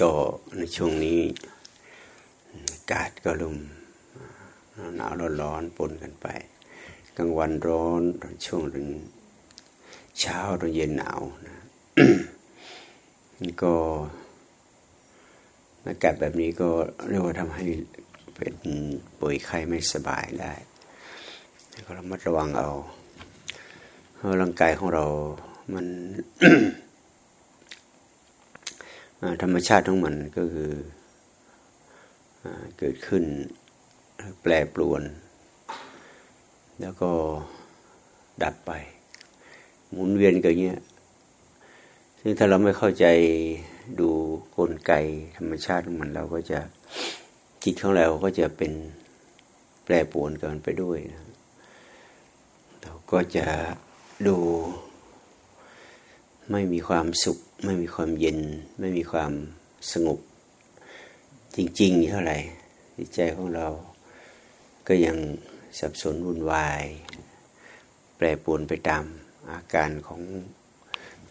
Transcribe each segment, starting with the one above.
ก็ในช่วงนี้อากาศก็ลมหนาวร้อนปนกันไปกลางวันร้อนช่วงเช้าตอนเย็นหนาวนะก็อากาศแบบนี้ก็เรียกว่าทำให้เป็นป่วยไข้ไม่สบายได้ก็ระมัดระวังเอาเพราะร่างกายของเรามัน ธรรมชาติของมันก็คือเกิดขึ้นแปรปรวน แล้วก็ดับไป หมุนเวียนกันเงี้ยซึ่งถ้าเราไม่เข้าใจดูกลไกธรรมชาติของมันเราก็จะจิตของเราก็จะเป็นแปรปรวนกันไปด้วยนะเราก็จะดู ไม่มีความสุข ไม่มีความเย็น ไม่มีความสงบ จริงๆเท่าไหร่จิตใจของเราก็ยังสับสนวุ่นวาย แปรปรวนไปตามอาการของ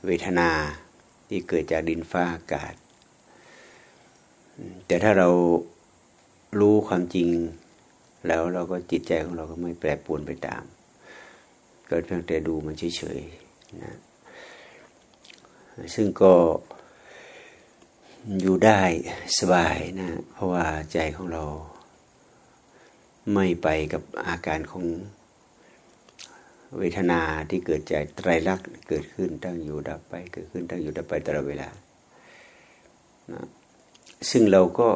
เวทนาที่เกิดจากดินฟ้าอากาศ แต่ถ้าเรารู้ความจริง แล้วเราก็จิตใจของเราก็ไม่แปรปรวนไปตาม ก็เพียงแต่ดูมันเฉยๆนะ ซึ่งก็อยู่ได้สบายนะ เพราะว่าใจของเรา ไม่ไปกับอาการของเวทนาที่เกิดจากไตรลักษณ์เกิดขึ้นตั้งอยู่ดับไป เกิดขึ้นตั้งอยู่ดับไปตลอดเวลานะซึ่งเราก็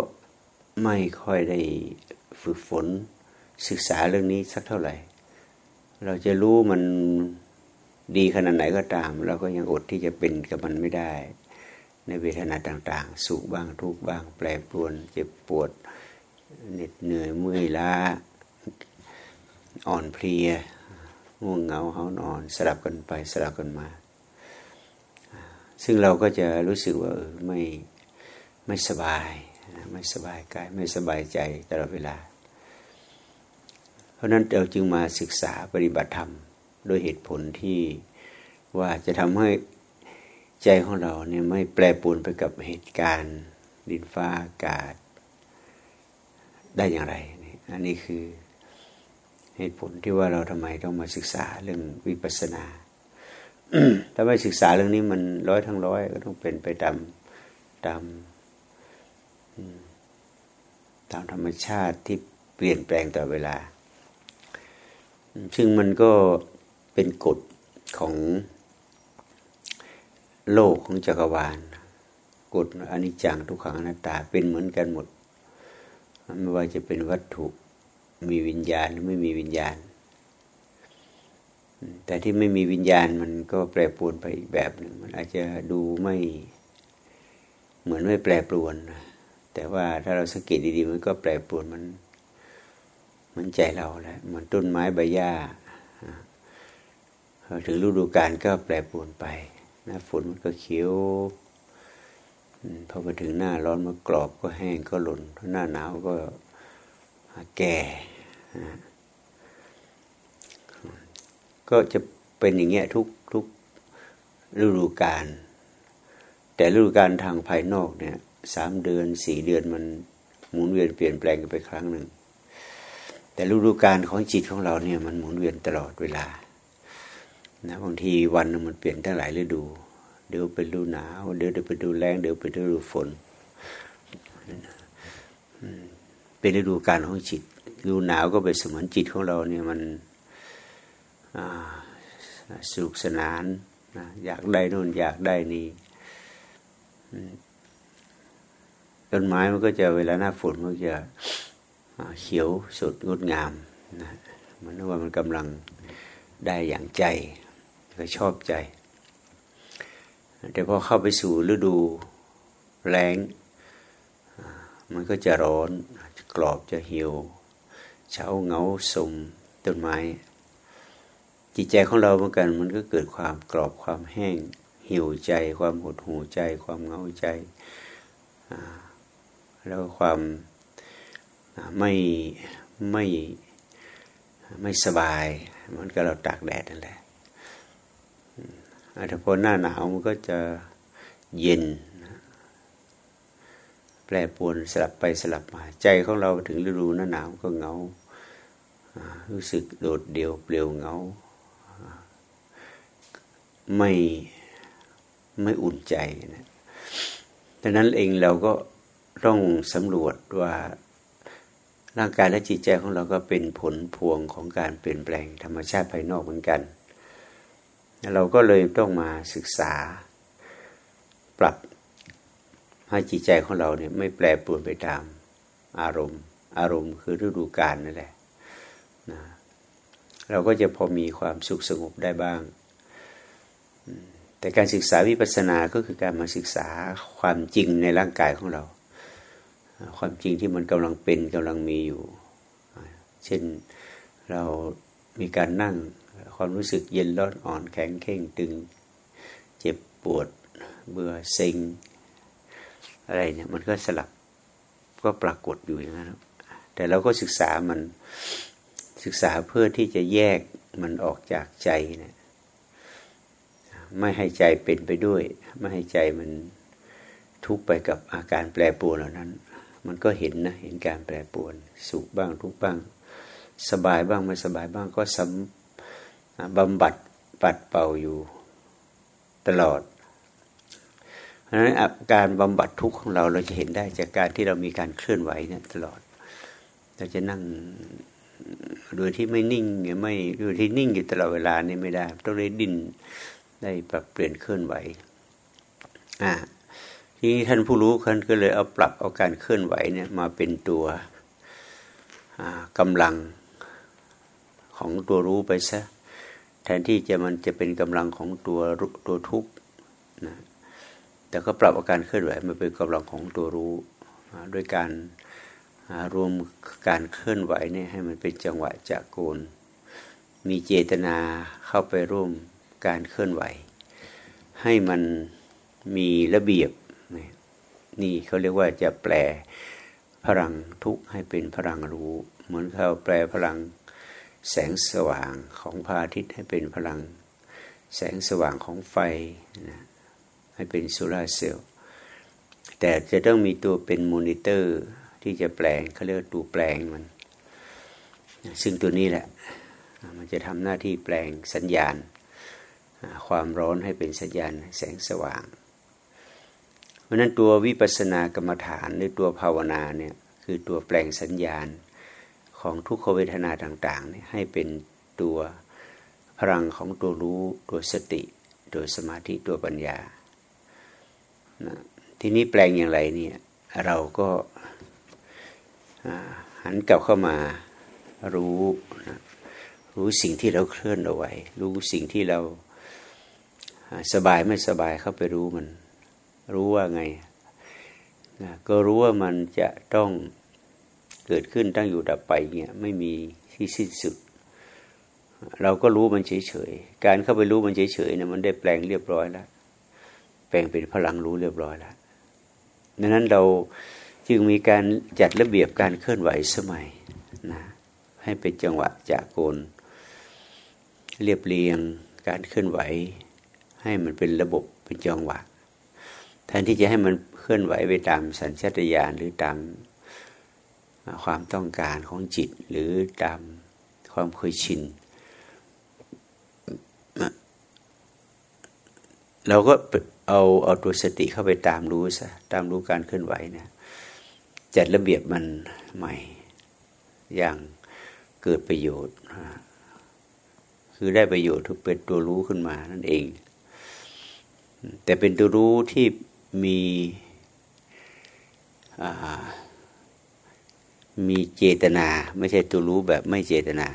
ไม่ค่อยได้ฝึกฝนศึกษาเรื่องนี้สักเท่าไหร่ เราจะรู้มัน ดีขนาดไหนก็ตาม เราก็ยังอดที่จะเป็นกับมันไม่ได้ ในเวทนาต่าง ๆ สุขบ้างทุกบ้าง แปรปรวน เจ็บปวดเหน็ดเหนื่อยเมื่อยล้าอ่อนเพลียง่วงเหงาเหานอน สลับกันไปสลับกันมา ซึ่งเราก็จะรู้สึกว่าไม่ไม่สบายไม่สบายกายไม่สบายใจตลอดเวลา เพราะนั้นเราจึงมาศึกษาปฏิบัติธรรม โดยเหตุผลที่ ว่าจะทำให้ใจของเราเนี่ยไม่แปรปรวนไปกับเหตุการณ์ดินฟ้าอากาศ ได้อย่างไร อันนี้คือเหตุผลที่ว่าเราทำไมต้องมาศึกษาเรื่องวิปัสสนาถ้าไม่ศึกษาเรื่องนี้มันร้อยทั้งร้อยก็ต้องเป็นไปตามตามตามธรรมชาติที่เปลี่ยนแปลงต่อเวลา ซึ่งมันก็เป็นกฎของ โลกของจักรวาล กฎอนิจจังทุกขังอนัตตาเป็นเหมือนกันหมด ไม่ว่าจะเป็นวัตถุมีวิญญาณหรือไม่มีวิญญาณ แต่ที่ไม่มีวิญญาณมันก็แปรปรวนไปอีกแบบหนึ่งมันอาจจะดูไม่เหมือนไม่แปรปรวน แต่ว่าถ้าเราสังเกตดีๆมันก็แปรปรวนมันมันใจเราแหละเหมือนต้นไม้ใบหญ้าถึงฤดูกาลก็แปรปรวนไป หน้าฝนมันก็เขียวพอมาถึงหน้าร้อนมันกรอบก็แห้งก็หล่นหน้าหนาวก็แก่ก็จะเป็นอย่างเงี้ยทุกทุกฤดูกาลแต่ฤดูกาลทางภายนอกเนี่ยสามเดือนสี่เดือนมันหมุนเวียนเปลี่ยนแปลงกันไปครั้งหนึ่งแต่ฤดูกาลของจิตของเราเนี่ยมันหมุนเวียนตลอดเวลา นะบางทีวันมันเปลี่ยนทั้งหลายฤดู เดี๋ยวเป็นฤดูหนาวเดี๋ยวเป็นฤดูแรงเดี๋ยวเป็นฤดูฝนเป็นฤดูกาลของจิตฤดูหนาวก็เป็นสมือนจิตของเราเนี่ยมันสนุกสนานอยากได้นู่นอยากได้นี่ต้นไม้มันก็จะเวลาหน้าฝนมันจะเขียวสดงดงามนะมันว่ามันกำลังได้อย่างใจ ก็ชอบใจ แต่พอเข้าไปสู่ฤดูแรงมันก็จะร้อนกรอบจะเหี่ยวเช้าเงาสมต้นไม้ จิตใจของเราเหมือนกัน มันก็เกิดความกรอบความแห้งเหี่ยวใจ ความหดหูใจ ความเงาใจ แล้วความไม่ไม่ไม่สบาย มันก็เราตากแดดนั่นแหละ แต่พอหน้าหนาวมันก็จะเย็น แปรปรวนสลับไปสลับมา ใจของเราถึงฤดูหน้าหนาวก็เงา รู้สึกโดดเดี่ยวเปลี่ยวเงา ไม่ไม่อุ่นใจนะดังนั้นเองเราก็ต้องสำรวจว่าร่างกายและจิตใจของเราก็เป็นผลพวงของการเปลี่ยนแปลงธรรมชาติภายนอกเหมือนกัน เราก็เลยต้องมาศึกษา ปรับให้จิตใจของเราเนี่ยไม่แปรปรวนไปตามอารมณ์ อารมณ์คือฤดูกาลนั่นแหละนะเราก็จะพอมีความสุขสงบได้บ้าง แต่การศึกษาวิปัสสนาก็คือการมาศึกษาความจริงในร่างกายของเรา ความจริงที่มันกำลังเป็นกำลังมีอยู่ เช่นเรามีการนั่ง ความรู้สึกเย็นร้อนอ่อนแข็งเข่งตึง เจ็บปวดเบื่อเซ็ง อะไรเนี่ยมันก็สลับก็ปรากฏอยู่อย่างนั้นแต่เราก็ศึกษามันศึกษาเพื่อที่จะแยกมันออกจากใจเนี่ยไม่ให้ใจเป็นไปด้วย ไม่ให้ใจมันทุกไปกับอาการแปรปรวนเหล่านั้น มันก็เห็นนะเห็นการแปรปรวน สุขบ้างทุกบ้าง สบายบ้างไม่สบายบ้างก็ส บำบัดปัดเป่าอยู่ตลอดเพราะฉะนั้นการบำบัดทุกข์ของเราเราจะเห็นได้จากการที่เรามีการเคลื่อนไหวเนี่ยตลอด เราจะนั่งโดยที่ไม่นิ่งไม่โดยที่นิ่งอยู่ตลอดเวลานี่ไม่ได้ ต้องได้ดินได้ปรับเปลี่ยนเคลื่อนไหวอ่าทีนี้ท่านผู้รู้ท่านก็เลยเอาปรับเอาการเคลื่อนไหวเนี่ยมาเป็นตัวกำลังของตัวรู้ไปซะ ทนที่จะมันจะเป็นกำลังของตัวตัวทุกข์นะแต่ก็ปรับอาการเคลื่อนไหวมาเป็นกำลังของตัวรู้ด้วยการรวมการเคลื่อนไหวเนี่ยให้มันเป็นจังหวะจากโกนมีเจตนาเข้าไปร่วมการเคลื่อนไหว ให้มันมีระเบียบ นี่เขาเรียกว่าจะแปลงพลังทุกข์ให้เป็นพลังรู้ เหมือนเขาแปลงพลัง แสงสว่างของพระอาทิตย์ให้เป็นพลัง แสงสว่างของไฟนะให้เป็นโซลาร์เซลล์แต่จะต้องมีตัวเป็นมอนิเตอร์ที่จะแปลงเขาเรียกตัวแปลงมัน ซึ่งตัวนี้แหละ มันจะทำหน้าที่แปลงสัญญาณ ความร้อนให้เป็นสัญญาณแสงสว่าง เพราะนั้นตัววิปัสสนากรรมฐานหรือตัวภาวนาเนี่ยคือตัวแปลงสัญญาณ ของทุกขเวทนาต่างๆนี่ให้เป็นตัวพลังของตัวรู้ตัวสติ ตัวสมาธิตัวปัญญานะทีนี้แปลงอย่างไรเนี่ยเราก็หันกลับเข้ามารู้นะรู้สิ่งที่เราเคลื่อนเอาไว้ รู้สิ่งที่เราสบายไม่สบายเข้าไปรู้มัน รู้ว่าไงนะก็รู้ว่ามันจะต้อง เกิดขึ้นตั้งอยู่ดับไปเนี่ยไม่มีที่สิ้นสุด เราก็รู้มันเฉยๆ การเข้าไปรู้มันเฉยๆเนี่ยมันได้แปลงเรียบร้อยแล้ว แปลงเป็นพลังรู้เรียบร้อยแล้วดังนั้นเราจึงมีการจัดระเบียบการเคลื่อนไหวสมัยนะให้เป็นจังหวะจากโกนเรียบเรียงการเคลื่อนไหว ให้มันเป็นระบบเป็นจังหวะแทนที่จะให้มันเคลื่อนไหวไปตามสัญชาตญาณหรือตาม ความต้องการของจิตหรือตามความเคยชิน เราก็เอาเอาตัวสติเข้าไปตามรู้ซะตามรู้การเคลื่อนไหวเนี่ยจัดระเบียบมันใหม่ อย่างเกิดประโยชน์ คือได้ประโยชน์ทุกเป็นตัวรู้ขึ้นมานั่นเอง แต่เป็นตัวรู้ที่มีอ่า มีเจตนา ไม่ใช่ตัวรู้แบบไม่เจตนา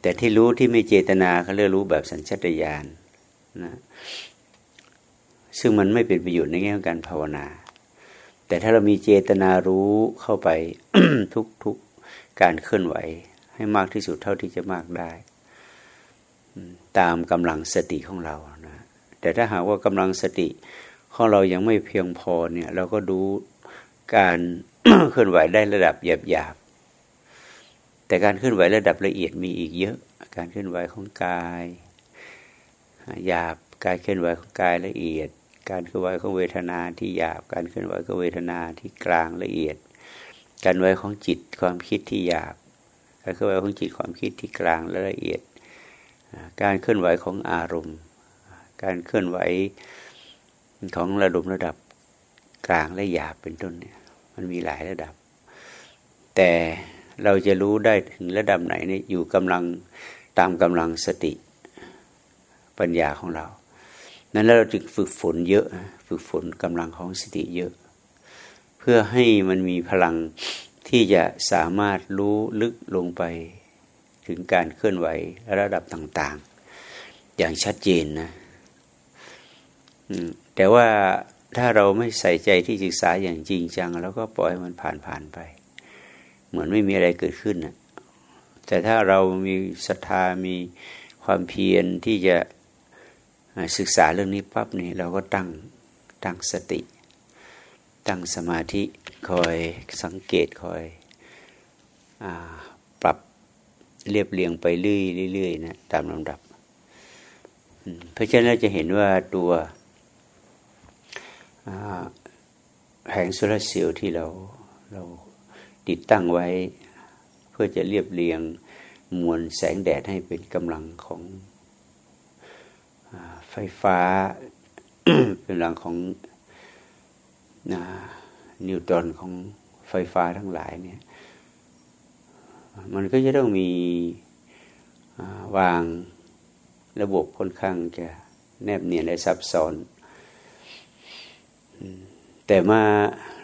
แต่ที่รู้ที่ไม่เจตนาเขาเรียกรู้แบบสัญชตาตญาณนะซึ่งมันไม่เป็นประโยชน์ในแง่ของการภาวนา แต่ถ้าเรามีเจตนารู้เข้าไปทุกทุกการเคลื่อนไหว ให้มากที่สุดเท่าที่จะมากได้ตามกำลังสติของเรานะแต่ถ้าหากว่ากำลังสติของเรายังไม่เพียงพอเนี่ย เราก็ดูการ เคลื่อนไหวได้ระดับหยาบๆแต่การเคลื่อนไหวระดับละเอียดมีอีกเยอะ การเคลื่อนไหวของกายหยาบกายเคลื่อนไหวของกายละเอียด การเคลื่อนไหวของเวทนาที่หยาบ การเคลื่อนไหวของเวทนาที่กลางละเอียด การไหวของจิตความคิดที่หยาบ การเคลื่อนไหวของจิตความคิดที่กลางและละเอียด การเคลื่อนไหวของอารมณ์ การเคลื่อนไหวของระดับระดับกลางและหยาบเป็นต้นเนี่ย มันมีหลายระดับ แต่เราจะรู้ได้ถึงระดับไหนเนี่ยอยู่กำลังตามกำลังสติปัญญาของเรา นั้นเราจึงฝึกฝนเยอะ ฝึกฝนกำลังของสติเยอะ เพื่อให้มันมีพลังที่จะสามารถรู้ลึกลงไปถึงการเคลื่อนไหวระดับต่าง ๆ อย่างชัดเจนนะแต่ว่า ถ้าเราไม่ใส่ใจที่ศึกษาอย่างจริงจัง แล้วก็ปล่อยมันผ่านผ่านไป เหมือนไม่มีอะไรเกิดขึ้นนะแต่ถ้าเรามีศรัทธามีความเพียรที่จะศึกษาเรื่องนี้ปั๊บนี่เราก็ตั้งตั้งสติ ตั้งสมาธิคอยสังเกตคอยอปรับเรียบเรียงไปเรื่อยๆนะตามลำดับ เพราะฉะนั้นเราจะเห็นว่าตัว แผงโซลาร์เซลล์ที่เราเราติดตั้งไว้ เพื่อจะเรียบเรียงมวลแสงแดดให้เป็นกำลังของไฟฟ้า เป็นหลังของนิวตรอนของไฟฟ้าทั้งหลายเนี่ย มันก็จะต้องมีวางระบบค่อนข้างจะแนบเนียนและซับซ้อน แต่มา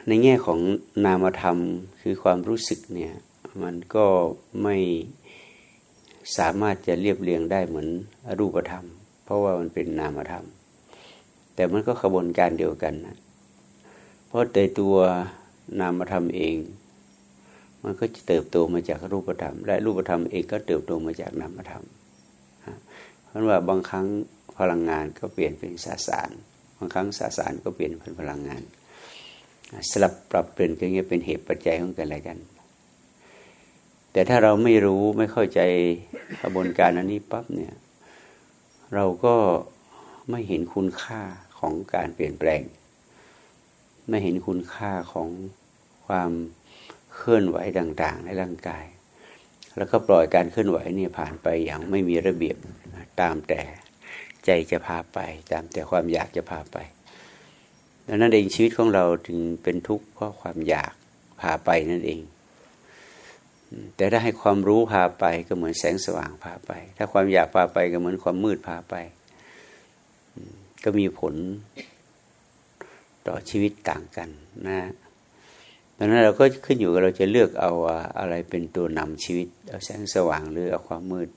ในแง่ของนามธรรมคือความรู้สึกเนี่ย มันก็ไม่สามารถจะเรียบเรียงได้เหมือนรูปธรรม เพราะว่ามันเป็นนามธรรม แต่มันก็ขบวนการเดียวกันนะเพราะในตัวนามธรรมเอง มันก็จะเติบโตมาจากรูปธรรม และรูปธรรมเองก็เติบโตมาจากนามธรรมเพราะว่าบางครั้งพลังงานก็เปลี่ยนเป็นสสาร บางครั้งสสารก็เปลี่ยนเป็นพลังงาน สลับปรับเปลี่ยนกันเงี้ยเป็นเหตุปัจจัยของกันอะไรกัน แต่ถ้าเราไม่รู้ไม่เข้าใจกระบวนการอันนี้ปั๊บเนี่ย เราก็ไม่เห็นคุณค่าของการเปลี่ยนแปลง ไม่เห็นคุณค่าของความเคลื่อนไหวต่างๆ ในร่างกาย แล้วก็ปล่อยการเคลื่อนไหวนี่ผ่านไปอย่างไม่มีระเบียบตามแต่ ใจจะพาไป ตามแต่ความอยากจะพาไปดังนั้นเองชีวิตของเราถึงเป็นทุกข์เพราะความอยากพาไปนั่นเอง แต่ถ้าให้ความรู้พาไปก็เหมือนแสงสว่างพาไป ถ้าความอยากพาไปก็เหมือนความมืดพาไป ก็มีผลต่อชีวิตต่างกันนะดังนั้นเราก็ขึ้นอยู่กับเราจะเลือกเอาอะไรเป็นตัวนำชีวิต เอาแสงสว่างหรือเอาความมืด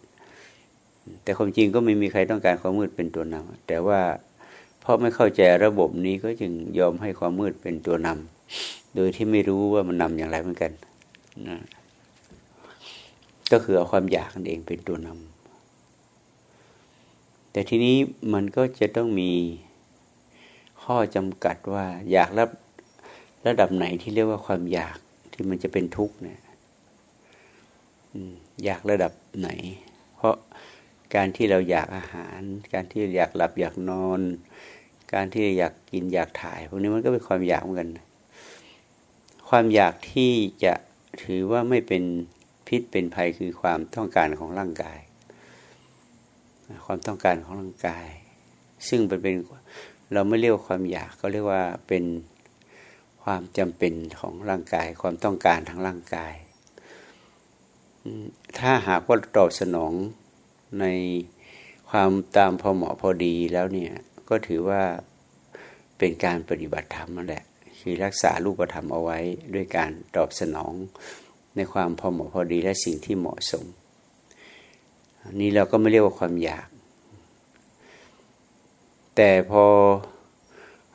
แต่ความจริงก็ไม่มีใครต้องการความมืดเป็นตัวนำแต่ว่าเพราะไม่เข้าใจระบบนี้ก็จึงยอมให้ความมืดเป็นตัวนำโดยที่ไม่รู้ว่ามันนำอย่างไรเหมือนกันนะก็คือเอาความอยากนั่นเองเป็นตัวนำแต่ทีนี้มันก็จะต้องมีข้อจำกัดว่าอยากรับระดับไหนที่เรียกว่าความอยากที่มันจะเป็นทุกข์เนี่ยอยากระดับไหน เพราะ การที่เราอยากอาหาร การที่อยากหลับอยากนอน การที่อยากกินอยากถ่ายพวกนี้มันก็เป็นความอยากเหมือนกัน ความอยากที่จะถือว่าไม่เป็นพิษเป็นภัยคือความต้องการของร่างกาย ความต้องการของร่างกาย ซึ่งเป็นเปนเราไม่เรียกวความอยากก็เรียกว่าเป็นความจำเป็นของร่างกาย ความต้องการทางร่างกาย ถ้าหากว่าตอบสนอง ในความตามพอเหมาะพอดีแล้วเนี่ยก็ถือว่าเป็นการปฏิบัติธรรมนั่นแหละคือรักษารูปธรรมเอาไว้ด้วยการตอบสนองในความพอเหมาะพอดีและสิ่งที่เหมาะสมนี่เราก็ไม่เรียกว่าความอยาก แต่พอ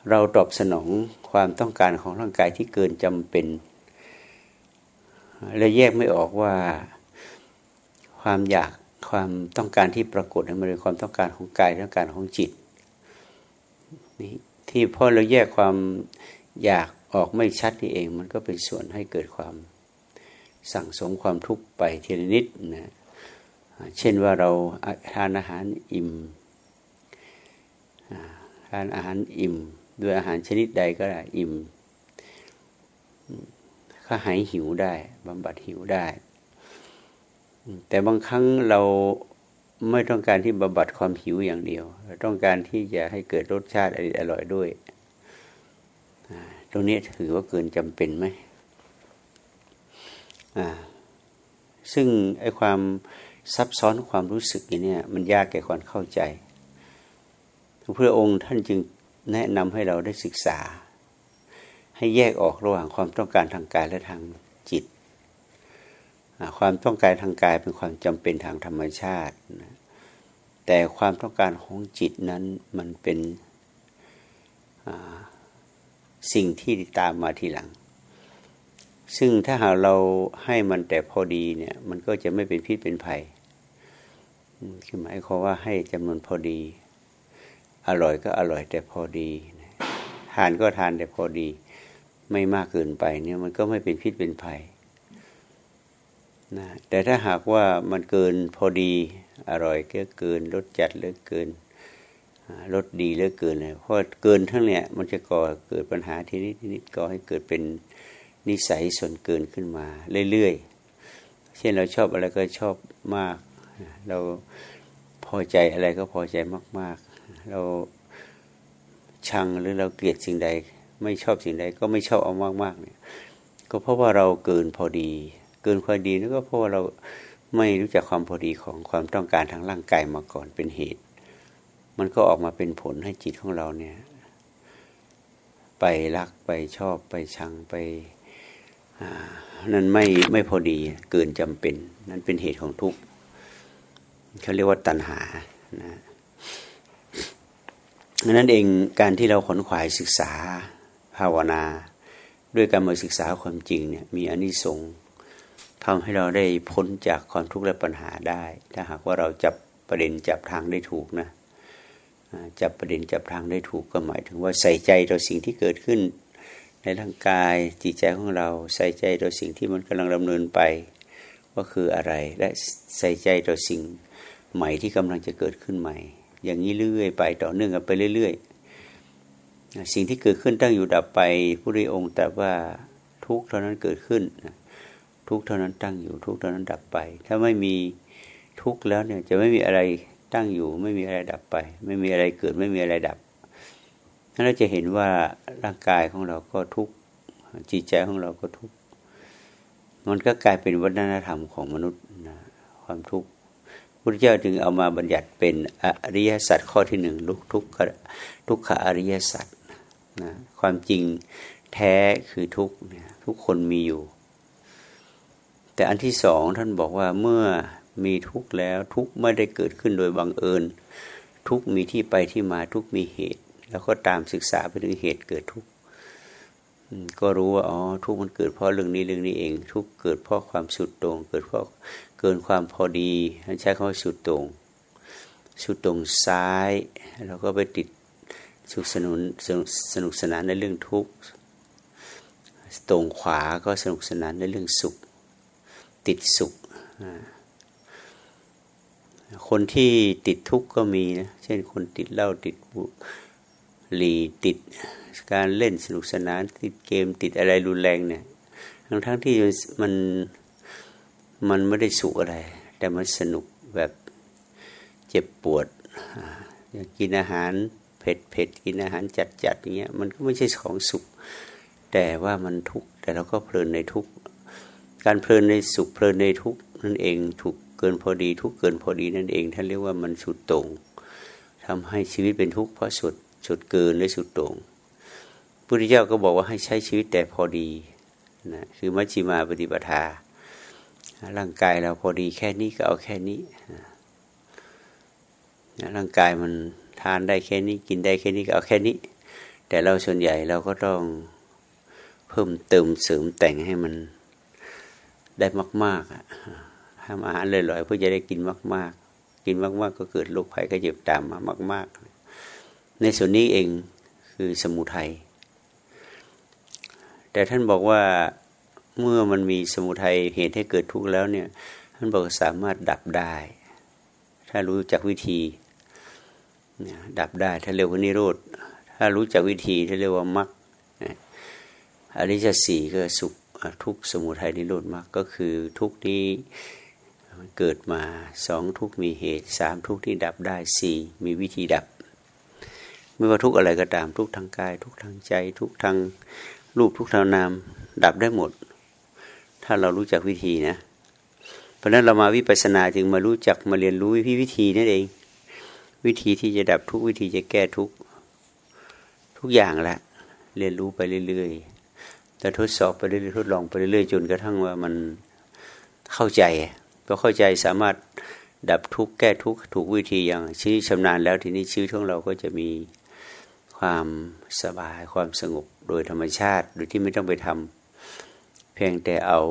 เราตอบสนองความต้องการของร่างกายที่เกินจำเป็น และแยกไม่ออกว่าความอยาก ความต้องการที่ปรากฏมันเป็นความต้องการของกายต้องการของจิตนี่ที่พอเราแยกความอยากออกไม่ชัดนี่เอง มันก็เป็นส่วนให้เกิดความสั่งสมความทุกข์ไปทีละนิดนะเช่นว่าเราทานอาหารอิ่มทานอาหารอิ่มด้วยอาหารชนิดใดก็ได้อิ่มก็หายหิวได้บำบัดหิวได้ แต่บางครั้งเราไม่ต้องการที่บำบัดความหิวอย่างเดียวเราต้องการที่จะให้เกิดรสชาติอร่อยด้วย ตรงนี้ถือว่าเกินจำเป็นไหม ซึ่งไอ้ความซับซ้อนความรู้สึกอย่างนี้มันยากแก่ความเข้าใจ พระองค์ท่านจึงแนะนำให้เราได้ศึกษา ให้แยกออกระหว่างความต้องการทางกายและทาง ความต้องการทางกายเป็นความจำเป็นทางธรรมชาติแต่ความต้องการของจิตนั้นมันเป็นสิ่งที่ตามมาทีหลัง ซึ่งถ้าหากเราให้มันแต่พอดีเนี่ยมันก็จะไม่เป็นพิษเป็นภัย คือหมายความว่าให้จำนวนพอดี อร่อยก็อร่อยแต่พอดี ทานก็ทานแต่พอดี ไม่มากเกินไปเนี่ยมันก็ไม่เป็นพิษเป็นภัย นะแต่ถ้าหากว่ามันเกินพอดีอร่อยเกินเกินรสจัดเหลือเกินรสดีเหลือเกินเลยเพราะเกินทั้งเนี่ยมันจะก่อเกิดปัญหาทีนี้ทีนี้ก่อให้เกิดเป็นนิสัยส่วนเกินขึ้นมาเรื่อยๆ เช่นเราชอบอะไรก็ชอบมาก เราพอใจอะไรก็พอใจมาก ๆ เราชังหรือเราเกลียดสิ่งใด ไม่ชอบสิ่งใดก็ไม่ชอบเอามากๆเนี่ยก็เพราะว่าเราเกินพอดี เกินพอดีนั่นก็เพราะว่าเราไม่รู้จักความพอดีของความต้องการทางร่างกายมาก่อนเป็นเหตุ มันก็ออกมาเป็นผลให้จิตของเราเนี่ย ไปรักไปชอบไปชังไปนั่นไม่ไม่พอดีเกินจำเป็น นั่นเป็นเหตุของทุกข์เขาเรียกว่าตัณหานะนั้นเองการที่เราขนขวายศึกษาภาวนา ด้วยการมาศึกษาความจริงเนี่ยมีอนิสงส์ ทำให้เราได้พ้นจากความทุกข์และปัญหาได้ ถ้าหากว่าเราจับประเด็นจับทางได้ถูกนะจับประเด็นจับทางได้ถูกก็หมายถึงว่าใส่ใจต่อสิ่งที่เกิดขึ้น ในร่างกายจิตใจของเราใส่ใจต่อสิ่งที่มันกำลังดำเนินไปว่าคืออะไรและใส่ใจต่อสิ่งใหม่ที่กำลังจะเกิดขึ้นใหม่ อย่างนี้เรื่อยไปต่อเนื่องกันไปเรื่อย ๆ สิ่งที่เกิดขึ้นตั้งอยู่ดับไปผู้ริองค์แต่ว่าทุกเท่านั้นเกิดขึ้น ทุกเท่านั้นตั้งอยู่ทุกเท่านั้นดับไป ถ้าไม่มีทุกแล้วเนี่ย จะไม่มีอะไรตั้งอยู่ ไม่มีอะไรดับไป ไม่มีอะไรเกิดไม่มีอะไรดับนั้นเราจะเห็นว่าร่างกายของเราก็ทุกจิตใจของเราก็ทุกมันก็กลายเป็นวัฒนธรรมของมนุษย์นะความทุกข์พุทธเจ้าจึงเอามาบัญญัติเป็นอริยสัจข้อที่หนึ่งลุกทุกขทุกขอริยสัจนะความจริงแท้คือทุกเนี่ยทุกคนมีอยู่ แต่อันที่สองท่านบอกว่าเมื่อมีทุกข์แล้วทุกข์ไม่ได้เกิดขึ้นโดยบังเอิญ ทุกข์มีที่ไปที่มาทุกข์มีเหตุ แล้วก็ตามศึกษาไปถึงเหตุเกิดทุกข์ก็รู้ว่าอ๋อทุกข์มันเกิดเพราะเรื่องนี้เรื่องนี้เอง ทุกข์เกิดเพราะความสุดต่งเกิดเพราะเกินความพอดีใช้คำว่าสุดตรง สุดตรงซ้ายเราก็ไปติดสุขสนุนสนุกสนานในเรื่องทุกข์ตรงขวาก็สนุกสนานในเรื่องสุข ติดสุข คนที่ติดทุกข์ก็มีนะ เช่นคนติดเหล้าติดบุหรี่ติดการเล่นสนุกสนาน ติดเกมติดอะไรรุนแรงเนี่ย ทั้งทั้งที่มันมันไม่ได้สุขอะไร แต่มันสนุกแบบเจ็บปวด กินอาหารเผ็ดเผ็ดกินอาหารจัดจัดอย่างเงี้ยมันก็ไม่ใช่ของสุข แต่ว่ามันทุกข์แต่เราก็เพลินในทุกข์ การเพลินในสุขเพลินในทุกนั่นเองถูกเกินพอดี ทุกเกินพอดีนั่นเองท่านเรียกว่ามันสุดต่งทำให้ชีวิตเป็นทุกข์เพราะสุดสุดเกินและสุดต่งพุทธเจ้าก็บอกว่าให้ใช้ชีวิตแต่พอดีนะคือมัชฌิมาปฏิปทา ร่างกายเราพอดีแค่นี้ก็เอาแค่นี้ร่างกายมันทานได้แค่นี้กินได้แค่นี้ก็เอาแค่นี้ แต่เราส่วนใหญ่เราก็ต้องเพิ่มเติมเสริมแต่งให้มัน ได้มากๆทำอาหารลอยๆเพื่อจะได้กินมาก ๆ กินมากๆ ก็เกิดโรคภัยก็เจ็บตามมามาก ๆ ในส่วนนี้เองคือสมุทัยแต่ท่านบอกว่าเมื่อมันมีสมุทัยเหตุให้เกิดทุกข์แล้วเนี่ย ท่านบอกสามารถดับได้ ถ้ารู้จักวิธีดับได้ถ้าเรียกว่านิโรธถ้ารู้จักวิธีที่เรียกว่ามรรคอริยสี่ก็สุข ทุกสมุทัยนิโรธมรรคก็คือทุกนี้เกิดมาสองทุกมีเหตุสามทุกที่ดับได้สี่มีวิธีดับ ไม่ว่าทุกอะไรก็ตามทุกทางกาย ทุกทางใจ ทุกทางรูปทุกทางนามดับได้หมด ถ้าเรารู้จักวิธีนะ เพราะนั้นเรามาวิปัสสนาจึงมารู้จักมาเรียนรู้วิวิธีนั่นเอง วิธีที่จะดับทุกวิธีจะแก้ทุกทุกอย่างแหละเรียนรู้ไปเรื่อยๆ แต่ทดสอบไปเรื่อยๆทดลองไปเรื่อยๆจนกระทั่งว่ามันเข้าใจพอเข้าใจสามารถดับทุกแก้ทุกถูกวิธีอย่างชี้ชำนาญแล้วทีนี้ชีวิตของเราก็จะมีความสบายความสงบโดยธรรมชาติ โดยที่ไม่ต้องไปทำเพียงแต่เอา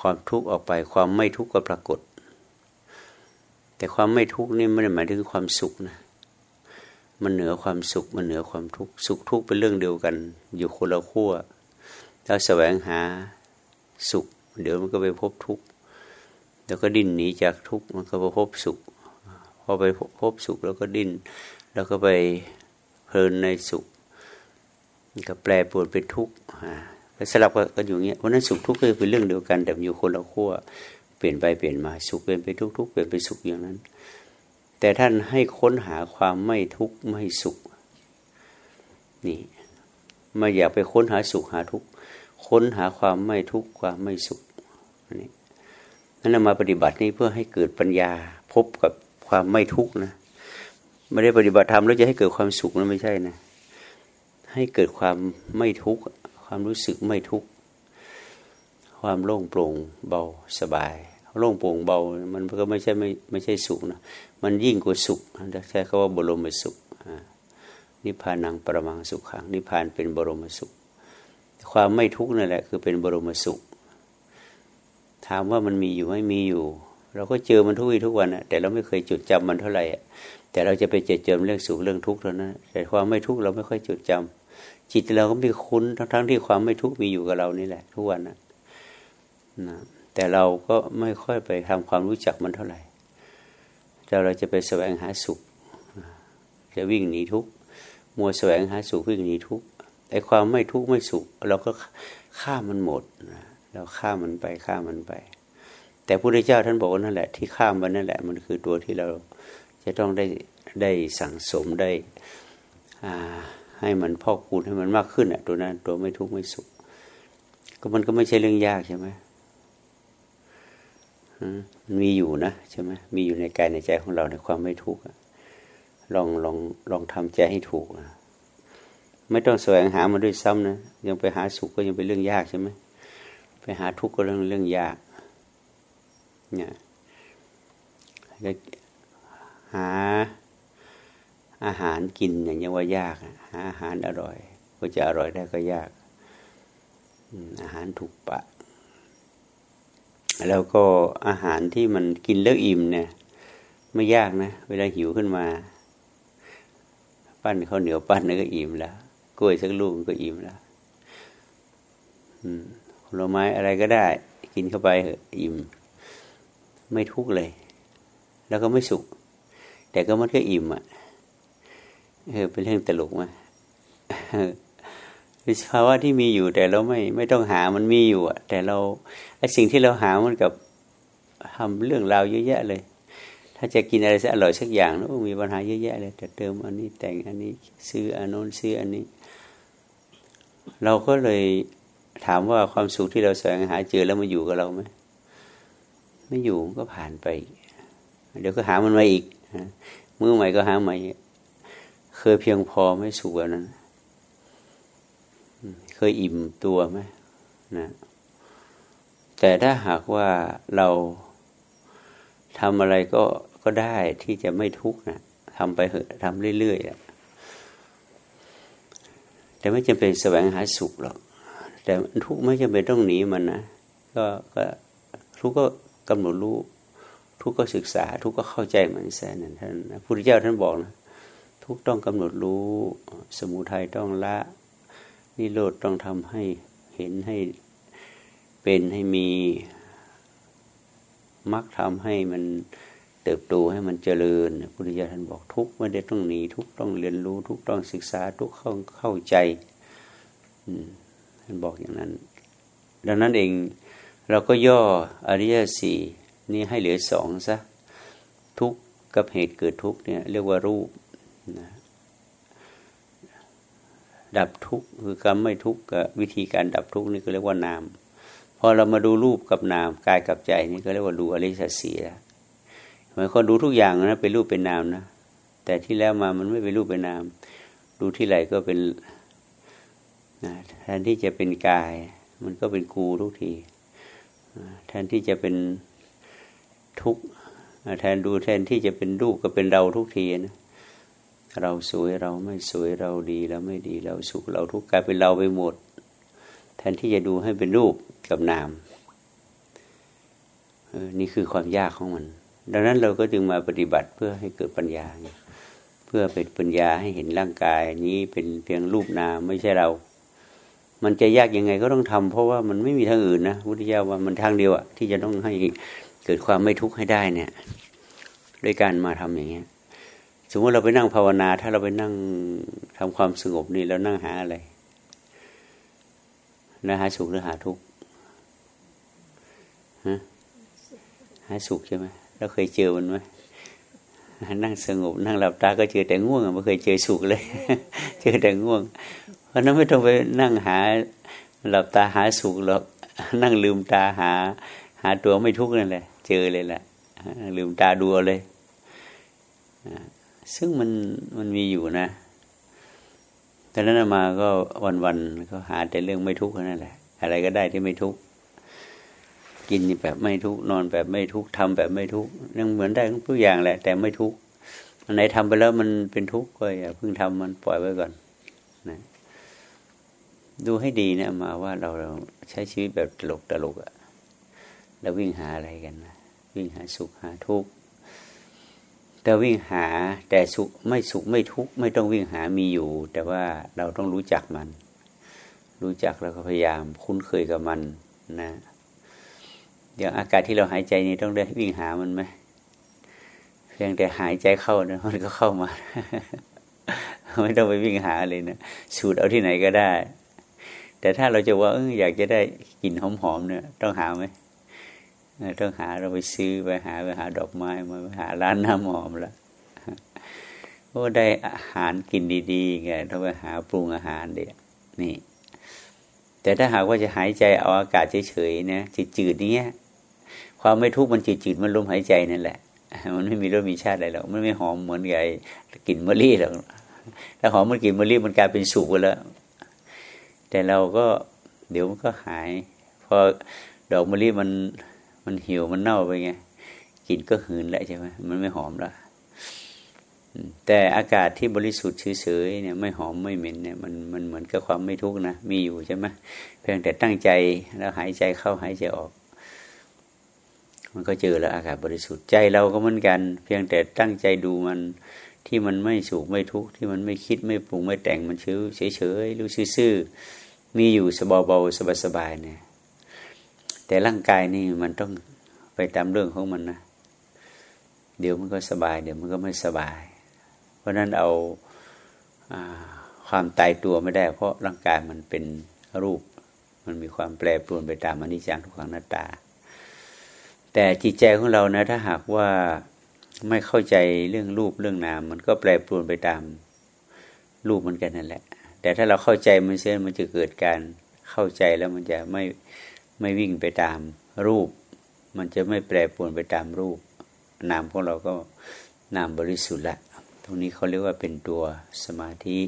ความทุกข์ออกไป ความไม่ทุกข์ก็ปรากฏ แต่ความไม่ทุกข์นี่ไม่ได้หมายถึงความสุขนะ มันเหนือความสุขมันเหนือความทุกข์สุขทุกข์เป็นเรื่องเดียวกัน อยู่คนละขั้วถ้าแสวงหาสุข เดี๋ยวมันก็ไปพบทุกข์แล้วก็ดิ้นหนีจากทุกข์มันก็ไปพบสุขพอไปพบสุขแล้วก็ดิ้น แล้วก็ไปเพลินในสุขก็แปลปวดเป็นทุกข์สลับกันอยู่เงี้ยเพราะนั้นสุขทุกข์ก็เป็นเรื่องเดียวกันแต่อยู่คนละขั้วเปลี่ยนไปเปลี่ยนมาสุขเปลี่ยนไปทุกข์ทุกข์เปลี่ยนไปสุขอย่างนั้น แต่ท่านให้ค้นหาความไม่ทุกข์ไม่สุข นี่มาอยากไปค้นหาสุขหาทุกข์ค้นหาความไม่ทุกข์ความไม่สุขนี่นั้นมาปฏิบัตินี้เพื่อให้เกิดปัญญาพบกับความไม่ทุกข์นะไม่ได้ปฏิบัติธรรมแล้วจะให้เกิดความสุขนะไม่ใช่นะ ให้เกิดความไม่ทุกข์ความรู้สึกไม่ทุกข์ความโล่งโปร่งเบาสบาย โล่งโปร่งเบา มันก็ไม่ใช่ไม่ไม่ใช่สุขนะ มันยิ่งกว่าสุขใช้คำว่าบรมสุขนิพพานังประมังสุขขังนิพพานเป็นบรมสุข ความไม่ทุกข์นั่นแหละคือเป็นบรมสุข ถามว่ามันมีอยู่ไม่มีอยู่ เราก็เจอมันทุกวี่ทุกวันนะแต่เราไม่เคยจดจำมันเท่าไหร่แต่เราจะไปเจเจอเรื่องสุขเรื่องทุกข์เท่านั้นแต่ความไม่ทุกข์เราไม่ค่อยจดจำจิตเราก็ม่คุ้นทั้งที่ความไม่ทุกข์มีอยู่กับเรานี่แหละ ทุกวันนะนะแต่เราก็ไม่ค่อยไปทำความรู้จักมันเท่าไหร่ แต่เราจะไปแสวงหาสุข จะวิ่งหนีทุกมัวแสวงหาสุขวิ่งหนีทุกไอความไม่ทุกข์ไม่สุข เราก็ฆ่ามันหมดเราฆ่ามันไปฆ่ามันไป แต่พระพุทธเจ้าท่านบอกว่านั่นแหละที่ข้ามไปนั่นแหละมันคือตัวที่เราจะต้องได้ได้สั่งสมได้ให้มันพอกคูณให้มันมากขึ้นอะตัวนั้นตัวไม่ทุกข์ไม่สุขก็มันก็ไม่ใช่เรื่องยากใช่ไหม มีอยู่นะใช่ไหมมีอยู่ในกายในใจของเราในความไม่ทุกข์ลองลองลองทำใจให้ถูกนะไม่ต้องแสวงหามาด้วยซ้ำนะยังไปหาสุขก็ยังเป็นเรื่องยากใช่ไหมไปหาทุกข์ก็เรื่องเรื่องยากเนี่ยหาอาหารกินอย่างนี้ว่ายากหาอาหารอร่อย ก็จะอร่อยได้ก็ยากอาหารถูกปะ แล้วก็อาหารที่มันกินแล้วอิ่มเนี่ย ไม่ยากนะ เวลาหิวขึ้นมา ปั้นข้าวเหนียวปั้นก็อิ่มแล้วกล้วยสักลูกก็อิ่มแล้วผลไม้อะไรก็ได้ กินเข้าไปอิ่ม ไม่ทุกเลย แล้วก็ไม่สุขแต่ก็มันก็อิ่มอะเออเป็นเรื่องตลกมา เป็นภาวะที่มีอยู่แต่เราไม่ไม่ต้องหามันมีอยู่อะแต่เราไอ้สิ่งที่เราหามันกับทำเรื่องราวเยอะแยะเลย ถ้าจะกินอะไรสักอร่อยสักอย่างนะมีปัญหาเยอะแยะเลย แต่เติมอันนี้แต่งอันนี้ ซื้ออันโน้นซื้ออันนี้ เราก็เลยถามว่าความสุขที่เราแสวงหาเจอแล้วมาอยู่กับเราไหมไม่อยู่ก็ผ่านไป เดี๋ยวก็หามันมาอีกมือใหม่ก็หาใหม่ เคยเพียงพอไม่สุกนั้น เคยอิ่มตัวไหมนะแต่ถ้าหากว่าเราทำอะไรก็ก็ได้ที่จะไม่ทุกข์นะทำไปเถอะทำเรื่อยๆแต่ไม่จำเป็นแสวงหาสุขหรอก แต่ทุกข์ไม่จำเป็นต้องหนีมันนะก็ก็ทุกข์ก็กำหนดรู้ทุกก็ศึกษา ทุกก็เข้าใจเหมือนแสนนั่นท่านพระพุทธเจ้าท่านบอกนะทุกต้องกำหนดรู้ สมุทัยต้องละ นิโรธต้องทำให้เห็นให้เป็นให้มีมักทำให้มันเติบโตให้มันเจริญพุทธิยถาท่านบอกทุกไม่ได้ต้องหนีทุกต้องเรียนรู้ทุกต้องศึกษาทุกเข้าเข้าใจท่านบอกอย่างนั้น ดังนั้นเองเราก็ย่ออริยสี่นี่ให้เหลือสองซะทุกกับเหตุเกิดทุกเนี่ยเรียกว่ารูปนะ ดับทุกข์คือการไม่ทุกข์วิธีการดับทุกข์นี่ก็เรียกว่านามพอเรามาดูรูปกับนามกายกับใจนี่ก็เรียกว่าดูอริยสัจสี่แล้วหมายคนดูทุกอย่างนะเป็นรูปเป็นนามนะ แต่ที่แล้วมามันไม่เป็นรูปเป็นนาม ดูที่ไหนก็เป็นแทนที่จะเป็นกาย มันก็เป็นกูทุกทีแทนที่จะเป็นทุกแทนดูแทนที่จะเป็นรูปก็เป็นเราทุกทีนะ เราสวยเราไม่สวยเราดีเราไม่ดีเราสุขเราทุกข์กลายเป็นเราไปหมด แทนที่จะดูให้เป็นรูปกับนามนี่คือความยากของมัน ดังนั้นเราก็จึงมาปฏิบัติเพื่อให้เกิดปัญญา เพื่อเป็นปัญญาให้เห็นร่างกายนี้เป็นเพียงรูปนามไม่ใช่เรา มันจะยากยังไงก็ต้องทำเพราะว่ามันไม่มีทางอื่นนะพุทธิยาว่ามันทางเดียวอะที่จะต้องให้เกิดความไม่ทุกข์ให้ได้เนี่ย ด้วยการมาทำอย่างเงี้ย มมติเราไปนั่งภาวนา ถ้าเราไปนั่งทำความสงบนี่เรานั่งหาอะไรนะหาสุขหรือหาทุกข์ฮะหาสุขใช่ไหมเราเคยเจอมันไหมนั่งสงบ นั่งหลับตาก็เจอแต่ง่วงไม่เคยเจอสุขเลย เจอแต่ง่วง เพราะนั้นไม่ต้องไปนั่งหาหลับตาหาสุขหรอกนั่งลืมตาหา หาตัวไม่ทุกข์นั่นแหละ เจอเลยแหละลืมตาดูเลย ซึ่งมันมันมีอยู่นะ แต่นั้นมาก็วันวันก็หาแต่เรื่องไม่ทุกข์นั่นแหละ อะไรก็ได้ที่ไม่ทุกข์กินแบบไม่ทุกข์นอนแบบไม่ทุกข์ทำแบบไม่ทุกข์ยังเหมือนได้ทุกอย่างแหละ แต่ไม่ทุกข์อันไหนทำไปแล้วมันเป็นทุกข์ก็อย่าเพิ่งทำมันปล่อยไว้ก่อนนะดูให้ดีนะมาว่าเราเราใช้ชีวิตแบบตลกตลกอะแล้ววิ่งหาอะไรกันนะวิ่งหาสุขหาทุกข์ แต่วิ่งหาแต่สุขไม่สุขไม่ทุกข์ไม่ต้องวิ่งหามีอยู่ แต่ว่าเราต้องรู้จักมัน รู้จักแล้วก็พยายามคุ้นเคยกับมันนะอย่างอากาศที่เราหายใจนี่ต้องได้วิ่งหามันไหมเพียงแต่หายใจเข้านะมันก็เข้ามา ไม่ต้องไปวิ่งหาเลยนะสูดเอาที่ไหนก็ได้ แต่ถ้าเราจะว่าอออยากจะได้กลิ่นหอมๆเนี่ย ต้องหาไหม ต้องหาเราไปซื้อไปหาไปหาดอกไม้มาไปหาร้านน้ำหอมละโอ้ได้อาหารกินดีๆไงต้องไปหาปรุงอาหารเดียนี่ แต่ถ้าหากว่าจะหายใจเอาอากาศเฉยๆนะจืดๆนี้ความไม่ทุกข์มันจืดๆมันลมหายใจนั่นแหละ มันไม่มีรสมีชาติอะไรหรอกมันไม่หอมเหมือนไงกลิ่นมะลิหรอกถ้าหอมมันกลิ่นมะลิมันกลายเป็นสุกไปแล้ว แต่เราก็เดี๋ยวมันก็หาย พอดอกมะลิมัน มันหิวมันเน่าไปไงกลิ่นก็หืนแล้วใช่ไหมมันไม่หอมแล้วแต่อากาศที่บริสุทธิ์เฉยๆเนี่ยไม่หอมไม่เหม็นเนี่ยมันมันเหมือนกับความไม่ทุกข์นะมีอยู่ใช่ไหมเพียงแต่ตั้งใจแล้วหายใจเข้าหายใจออก มันก็เจอแล้วอากาศบริสุทธิ์ใจเราก็เหมือนกัน เพียงแต่ตั้งใจดูมันที่มันไม่สุขไม่ทุกข์ที่มันไม่คิดไม่ปรุงไม่แต่งมันเฉยเฉยรู้ซื่อๆมีอยู่สบายเบาสบายๆเนี่ย แต่ร่างกายนี่มันต้องไปตามเรื่องของมันนะ เดี๋ยวมันก็สบาย เดี๋ยวมันก็ไม่สบาย เพราะนั้นเอาความตายตัวไม่ได้ เพราะร่างกายมันเป็นรูป มันมีความแปรปรวนไปตามอนิจจังทุกขังหน้าตา แต่จิตใจของเรานะ ถ้าหากว่าไม่เข้าใจเรื่องรูปเรื่องนาม มันก็แปรปรวนไปตามรูปเหมือนกันนั่นแหละ แต่ถ้าเราเข้าใจมันเสียมันจะเกิดการเข้าใจแล้วมันจะไม่ ไม่วิ่งไปตามรูป มันจะไม่แปรปรวนไปตามรูป นามของเราก็นามบริสุทธิ์ละ ตรงนี้เขาเรียกว่าเป็นตัวสมาธิ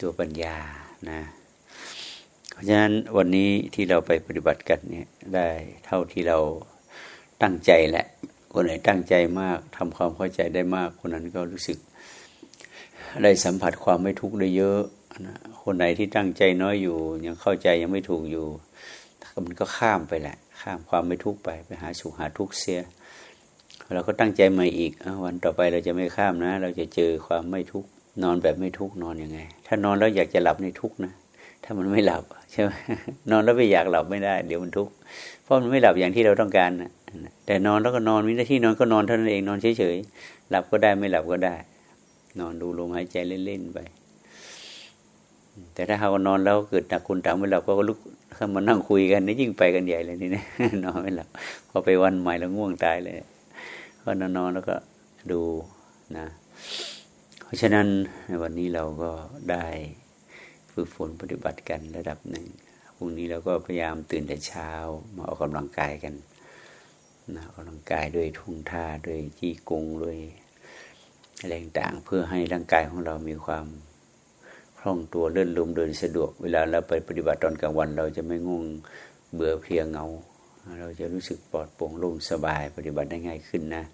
ตัวปัญญานะเพราะฉะนั้นวันนี้ที่เราไปปฏิบัติกันเนี่ยได้เท่าที่เราตั้งใจแหละคนไหนตั้งใจมากทำความเข้าใจได้มาก คนนั้นก็รู้สึก ได้สัมผัสความไม่ทุกข์ได้เยอะนะคนไหนที่ตั้งใจน้อยอยู่ ยังเข้าใจยังไม่ถูกอยู่ มันก็ข้ามไปแหละ ข้ามความไม่ทุกข์ไปไปหาสุขหาทุกข์เสีย เราก็ตั้งใจใหม่อีกวันต่อไปเราจะไม่ข้ามนะ เราจะเจอความไม่ทุกข์นอนแบบไม่ทุกข์นอนอยังไง ถ้านอนแล้วอยากจะหลับในทุกข์นะถ้ามันไม่หลับใช่ไหมนอนแล้วไม่อยากหลับไม่ได้ เดี๋ยวมันทุกข์เพราะมันไม่หลับอย่างที่เราต้องการนะแต่นอนแล้วก็นอนมีหน้าที่นอนก็นอนเท่านั้นเองนอนเฉยๆหลับก็ได้ไม่หลับก็ได้ นอนดูลมหายใจเล่นๆไป แต่ถ้าเขานอนแล้วเกิดต่างคนต่างไม่หลับก็ลุกเข้ามานั่งคุยกันนี่ยิ่งไปกันใหญ่เลยนี่นะนอนไม่หลับพอไปวันใหม่แล้วง่วงตายเลยก็นอนแล้วก็ดูนะ เพราะฉะนั้นในวันนี้เราก็ได้ฝึกฝนปฏิบัติกันระดับหนึ่งพรุ่งนี้เราก็พยายามตื่นแต่เช้ามาออกกำลังกายกันนะออกกำลังกายด้วยทุ่งท่าด้วยจี้กงด้วยแรงต่างเพื่อให้ร่างกายของเรามีความ คล่องตัวเลื่อนลมเดินสะดวก เวลาเราไปปฏิบัติตอนกลางวัน เราจะไม่ง่วงเบื่อเพลียเงา เราจะรู้สึกปลอดโปร่งโล่งสบาย ปฏิบัติได้ง่ายขึ้นนะ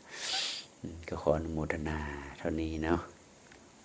ก็ขออนุโมทนาเท่านี้เนาะ